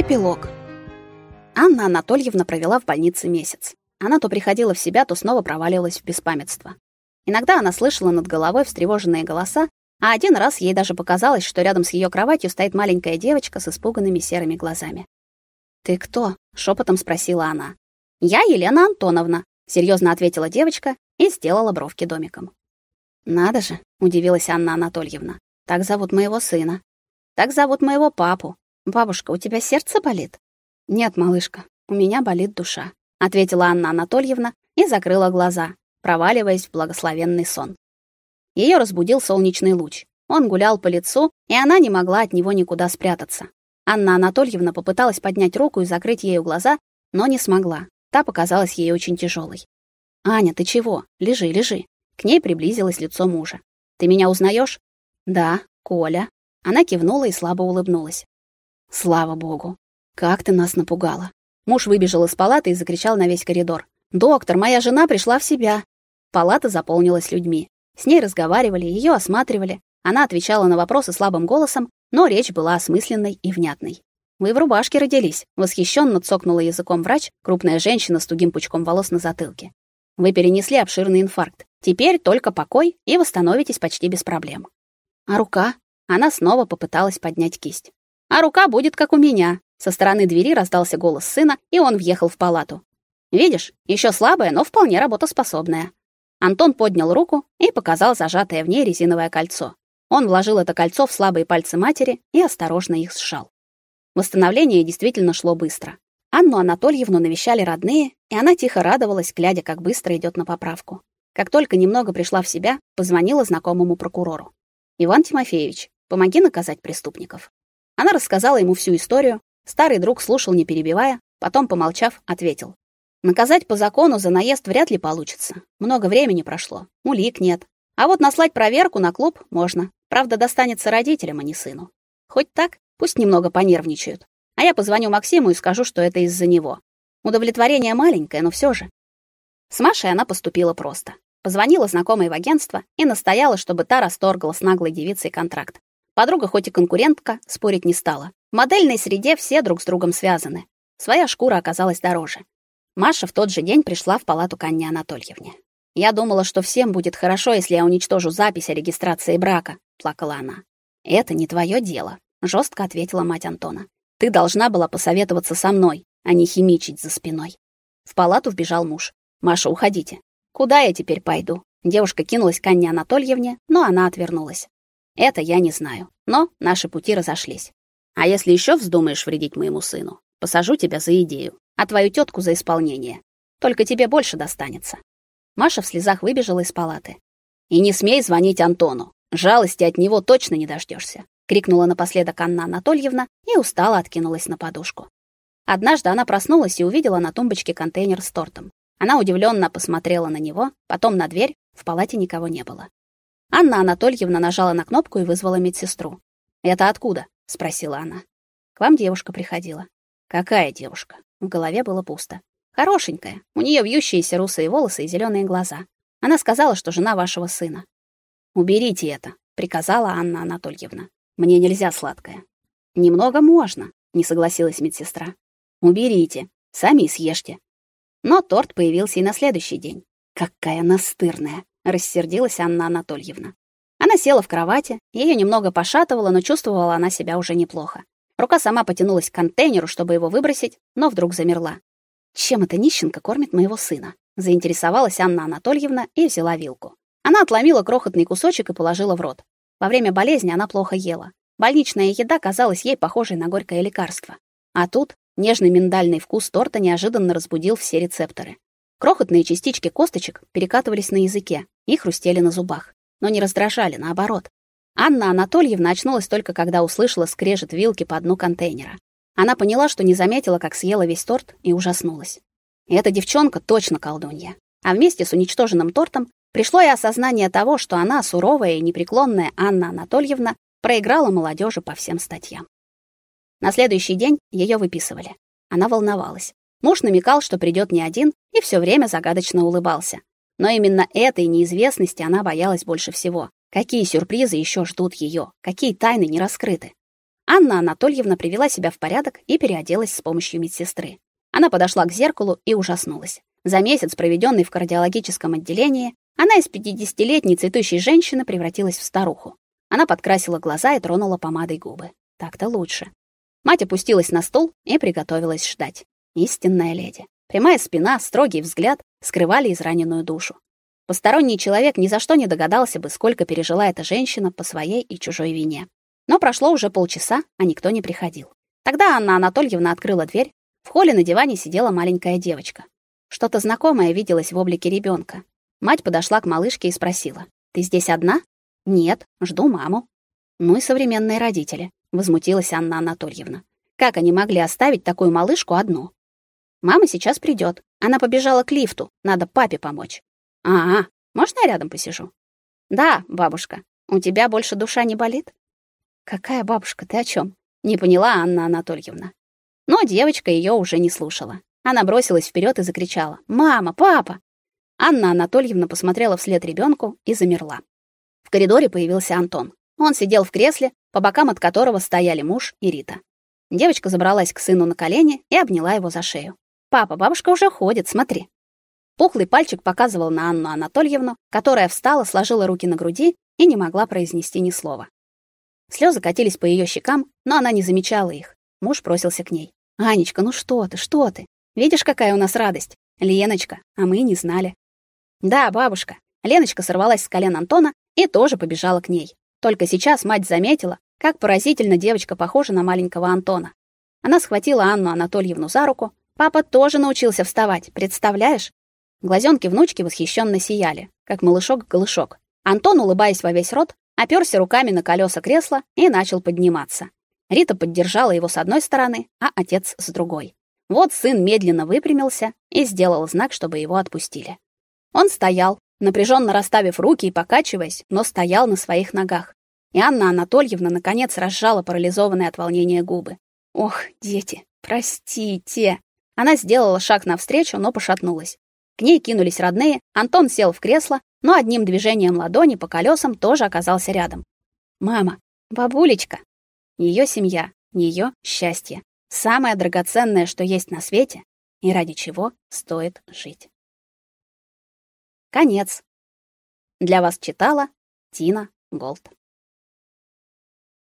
Эпилог. Анна Анатольевна провела в больнице месяц. Она то приходила в себя, то снова проваливалась в беспамятство. Иногда она слышала над головой встревоженные голоса, а один раз ей даже показалось, что рядом с ее кроватью стоит маленькая девочка с испуганными серыми глазами. "Ты кто?" шепотом спросила она. "Я Елена Антоновна", серьезно ответила девочка и сделала бровки домиком. "Надо же", удивилась Анна Анатольевна. "Так зовут моего сына. Так зовут моего папу. Бабушка, у тебя сердце болит? Нет, малышка, у меня болит душа, ответила Анна Анатольевна и закрыла глаза, проваливаясь в благословенный сон. Ее разбудил солнечный луч. Он гулял по лицу, и она не могла от него никуда спрятаться. Анна Анатольевна попыталась поднять руку и закрыть ею глаза, но не смогла. Та показалась ей очень тяжелой. Аня, ты чего? Лежи, лежи. К ней приблизилось лицо мужа. Ты меня узнаешь? Да, Коля. Она кивнула и слабо улыбнулась. Слава богу. Как ты нас напугала. Муж выбежал из палаты и закричал на весь коридор: "Доктор, моя жена пришла в себя". Палата заполнилась людьми. С ней разговаривали, ее осматривали. Она отвечала на вопросы слабым голосом, но речь была осмысленной и внятной. Вы в рубашке родились, восхищенно цокнула языком врач, крупная женщина с тугим пучком волос на затылке. Вы перенесли обширный инфаркт. Теперь только покой и восстановитесь почти без проблем. А рука? Она снова попыталась поднять кисть. А рука будет как у меня. Со стороны двери раздался голос сына, и он въехал в палату. Видишь, еще слабая, но вполне работоспособная. Антон поднял руку и показал зажатое в ней резиновое кольцо. Он вложил это кольцо в слабые пальцы матери и осторожно их сжал. Восстановление действительно шло быстро. Анну Анатольевну навещали родные, и она тихо радовалась, глядя, как быстро идет на поправку. Как только немного пришла в себя, позвонила знакомому прокурору. Иван Тимофеевич, Помоги наказать преступников. Она рассказала ему всю историю. Старый друг слушал, не перебивая, потом, помолчав, ответил: Наказать по закону за наезд вряд ли получится. Много времени прошло, улик нет. А вот наслать проверку на клуб можно. Правда, достанется родителям, а не сыну. Хоть так, пусть немного понервничают. А я позвоню Максиму и скажу, что это из-за него. Удовлетворение маленькое, но все же. С Машей она поступила просто. Позвонила знакомой в агентство и настояла, чтобы та расторгла с наглой девицей контракт. Подруга хоть и конкурентка, спорить не стала. В модельной среде все друг с другом связаны. Своя шкура оказалась дороже. Маша в тот же день пришла в палату к Анне Анатольевне. Я думала, что всем будет хорошо, если я уничтожу запись о регистрации брака, плакала она. Это не твое дело, жестко ответила мать Антона. Ты должна была посоветоваться со мной, а не химичить за спиной. В палату вбежал муж. Маша, уходите. Куда я теперь пойду? Девушка кинулась к Анне Анатольевне, но она отвернулась. Это я не знаю, но наши пути разошлись. А если еще вздумаешь вредить моему сыну, посажу тебя за идею, а твою тетку за исполнение. Только тебе больше достанется. Маша в слезах выбежала из палаты. И не смей звонить Антону. Жалости от него точно не дождешься, крикнула напоследок Анна Анатольевна и устало откинулась на подушку. Однажды она проснулась и увидела на тумбочке контейнер с тортом. Она удивленно посмотрела на него, потом на дверь, в палате никого не было. Анна Анатольевна нажала на кнопку и вызвала медсестру. "Это откуда?" спросила она. "К вам девушка приходила". "Какая девушка?" В голове было пусто. "Хорошенькая. У нее вьющиеся русые волосы и зеленые глаза. Она сказала, что жена вашего сына". "Уберите это", приказала Анна Анатольевна. "Мне нельзя сладкое". "Немного можно", не согласилась медсестра. "Уберите, сами съешьте". Но торт появился и на следующий день. Какая настырная рассердилась Анна Анатольевна. Она села в кровати, ее немного пошатывало, но чувствовала она себя уже неплохо. Рука сама потянулась к контейнеру, чтобы его выбросить, но вдруг замерла. Чем эта нищенка кормит моего сына? заинтересовалась Анна Анатольевна и взяла вилку. Она отломила крохотный кусочек и положила в рот. Во время болезни она плохо ела. Больничная еда казалась ей похожей на горькое лекарство. А тут нежный миндальный вкус торта неожиданно разбудил все рецепторы. Крохотные частички косточек перекатывались на языке и хрустели на зубах, но не раздражали, наоборот. Анна Анатольевна очнулась только когда услышала скрежет вилки по дну контейнера. Она поняла, что не заметила, как съела весь торт, и ужаснулась. Эта девчонка точно колдунья. А вместе с уничтоженным тортом пришло и осознание того, что она, суровая и непреклонная Анна Анатольевна, проиграла молодежи по всем статьям. На следующий день ее выписывали. Она волновалась. Муж намекал, что придет не один, и все время загадочно улыбался. Но именно этой неизвестности она боялась больше всего. Какие сюрпризы еще ждут ее? Какие тайны не раскрыты? Анна Анатольевна привела себя в порядок и переоделась с помощью медсестры. Она подошла к зеркалу и ужаснулась. За месяц, проведенный в кардиологическом отделении, она из 50-летней цветущей женщины превратилась в старуху. Она подкрасила глаза и тронула помадой губы. Так-то лучше. Мать опустилась на стул и приготовилась ждать. Истинная леди. Прямая спина, строгий взгляд скрывали израненную душу. Посторонний человек ни за что не догадался бы, сколько пережила эта женщина по своей и чужой вине. Но прошло уже полчаса, а никто не приходил. Тогда Анна Анатольевна открыла дверь. В холле на диване сидела маленькая девочка. Что-то знакомое виделось в облике ребенка. Мать подошла к малышке и спросила: "Ты здесь одна?" "Нет, жду маму". "Ну и современные родители", возмутилась Анна Анатольевна. "Как они могли оставить такую малышку одну?" "Мама сейчас придет. Она побежала к лифту. Надо папе помочь". "А, -а можно я рядом посижу?" "Да, бабушка. У тебя больше душа не болит?" Какая бабушка, ты о чем? Не поняла Анна Анатольевна. Но девочка ее уже не слушала. Она бросилась вперед и закричала: "Мама, папа!" Анна Анатольевна посмотрела вслед ребенку и замерла. В коридоре появился Антон. Он сидел в кресле, по бокам от которого стояли муж и Рита. Девочка забралась к сыну на колени и обняла его за шею. "Папа, бабушка уже ходит, смотри". Пухлый пальчик показывал на Анну Анатольевну, которая встала, сложила руки на груди и не могла произнести ни слова. Слезы катились по ее щекам, но она не замечала их. Муж бросился к ней. «Анечка, ну что ты, что ты? Видишь, какая у нас радость? Леночка, а мы не знали». «Да, бабушка». Леночка сорвалась с колен Антона и тоже побежала к ней. Только сейчас мать заметила, как поразительно девочка похожа на маленького Антона. Она схватила Анну Анатольевну за руку. Папа тоже научился вставать, представляешь? Глазенки внучки восхищенно сияли, как малышок-голышок. Антон, улыбаясь во весь рот, оперся руками на колеса кресла и начал подниматься. Рита поддержала его с одной стороны, а отец с другой. Вот сын медленно выпрямился и сделал знак, чтобы его отпустили. Он стоял, напряженно расставив руки и покачиваясь, но стоял на своих ногах. И Анна Анатольевна наконец разжала парализованные от волнения губы. Ох, дети, простите. Она сделала шаг навстречу, но пошатнулась. К ней кинулись родные. Антон сел в кресло, но одним движением ладони по колесам тоже оказался рядом. Мама, бабулечка, ее семья, ее счастье, самое драгоценное, что есть на свете, и ради чего стоит жить. Конец. Для вас читала Тина Голд.